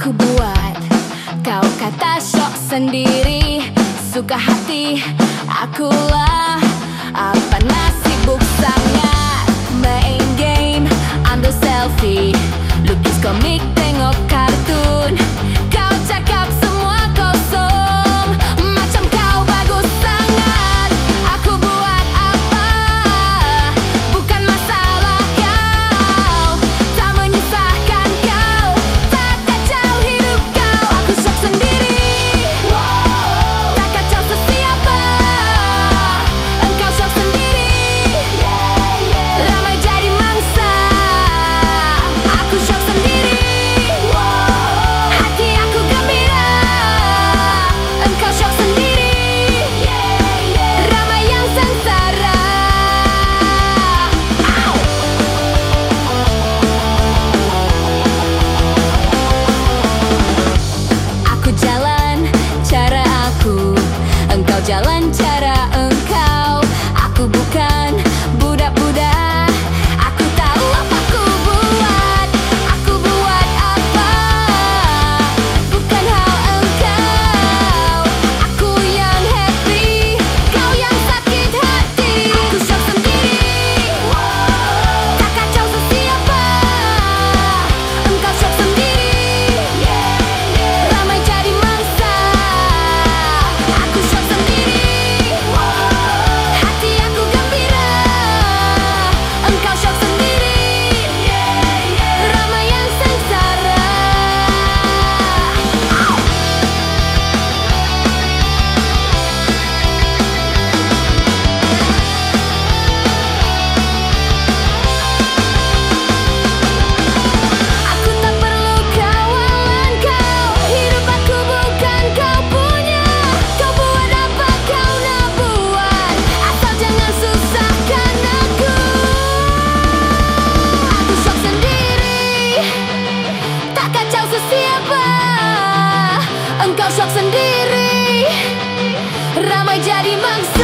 aku buat? Kau kata sok sendiri. Suka hati akulah cartoon shock sendiri Ramai jadi mangsa.